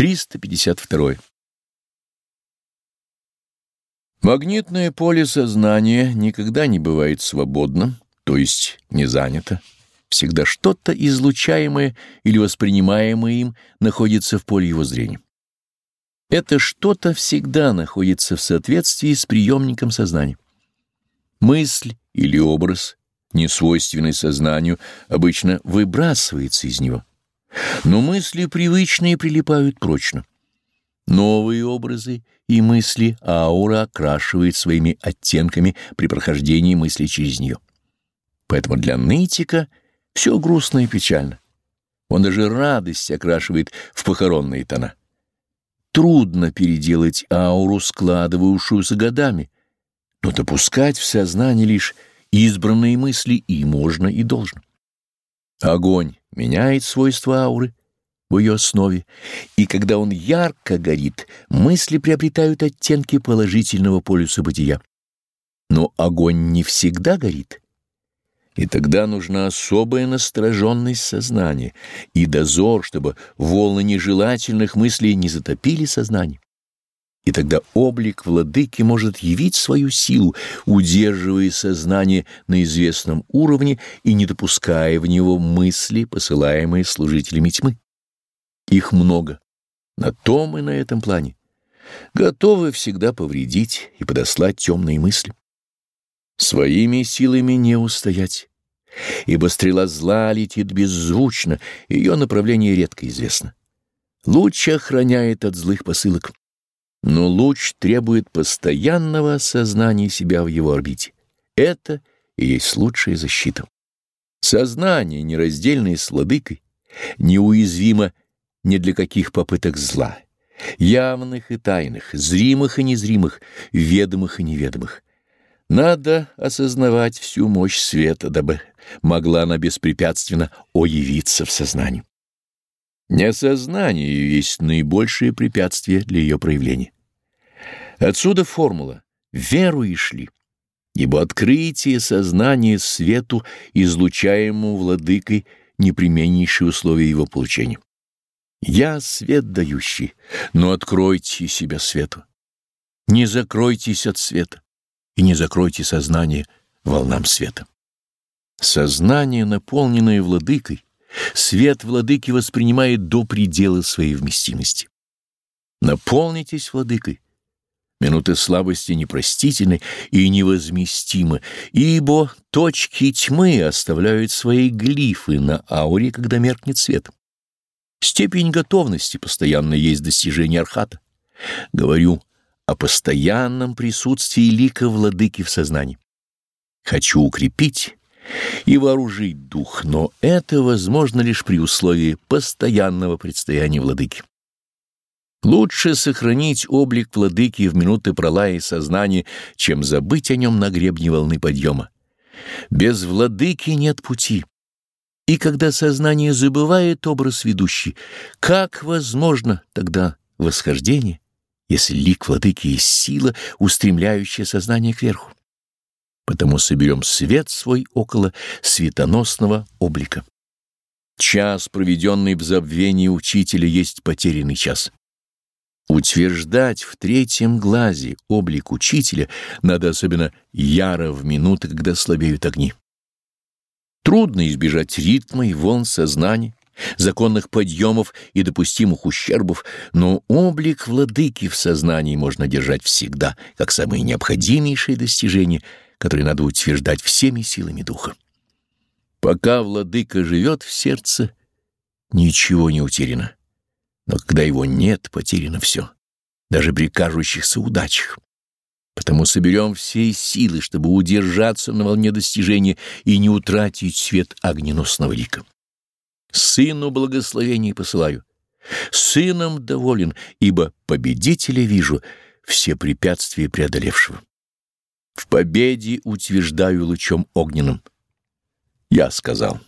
352. Магнитное поле сознания никогда не бывает свободным, то есть не занято. Всегда что-то излучаемое или воспринимаемое им находится в поле его зрения. Это что-то всегда находится в соответствии с приемником сознания. Мысль или образ, не свойственный сознанию, обычно выбрасывается из него. Но мысли привычные прилипают прочно. Новые образы и мысли аура окрашивает своими оттенками при прохождении мысли через нее. Поэтому для нытика все грустно и печально. Он даже радость окрашивает в похоронные тона. Трудно переделать ауру, складывающуюся годами, но допускать в сознание лишь избранные мысли и можно, и должно. Огонь меняет свойства ауры в ее основе, и когда он ярко горит, мысли приобретают оттенки положительного полюса бытия. Но огонь не всегда горит, и тогда нужна особая настороженность сознания и дозор, чтобы волны нежелательных мыслей не затопили сознание. И тогда облик владыки может явить свою силу, удерживая сознание на известном уровне и не допуская в него мысли, посылаемые служителями тьмы. Их много, на том и на этом плане. Готовы всегда повредить и подослать темные мысли. Своими силами не устоять, ибо стрела зла летит беззвучно, ее направление редко известно. Луч охраняет от злых посылок. Но луч требует постоянного осознания себя в его орбите. Это и есть лучшая защита. Сознание, нераздельное с владыкой, неуязвимо ни для каких попыток зла, явных и тайных, зримых и незримых, ведомых и неведомых. Надо осознавать всю мощь света, дабы могла она беспрепятственно оявиться в сознании. Несознание есть наибольшее препятствие для ее проявления. Отсюда формула «веруешь ли?» ибо открытие сознания свету, излучаемому владыкой, непременнейшее условие его получения. Я свет дающий, но откройте себя свету. Не закройтесь от света и не закройте сознание волнам света. Сознание, наполненное владыкой, Свет владыки воспринимает до предела своей вместимости. Наполнитесь владыкой. Минуты слабости непростительны и невозместимы, ибо точки тьмы оставляют свои глифы на ауре, когда меркнет свет. Степень готовности постоянно есть достижение архата. Говорю о постоянном присутствии лика владыки в сознании. Хочу укрепить и вооружить дух, но это возможно лишь при условии постоянного предстояния владыки. Лучше сохранить облик владыки в минуты пролая и сознания, чем забыть о нем на гребне волны подъема. Без владыки нет пути. И когда сознание забывает образ ведущий, как возможно тогда восхождение, если лик владыки есть сила, устремляющая сознание кверху? Потому соберем свет свой около светоносного облика. Час, проведенный в забвении учителя, есть потерянный час. Утверждать в третьем глазе облик учителя надо особенно яро в минуты, когда слабеют огни. Трудно избежать ритма и волн сознания, законных подъемов и допустимых ущербов, но облик владыки в сознании можно держать всегда, как самые необходимейшие достижения — который надо утверждать всеми силами духа. Пока владыка живет в сердце, ничего не утеряно. Но когда его нет, потеряно все, даже при кажущихся удачах. Потому соберем все силы, чтобы удержаться на волне достижения и не утратить свет огненосного лика. Сыну благословение посылаю. Сыном доволен, ибо победителя вижу, все препятствия преодолевшего. В победе утверждаю лучом огненным. Я сказал.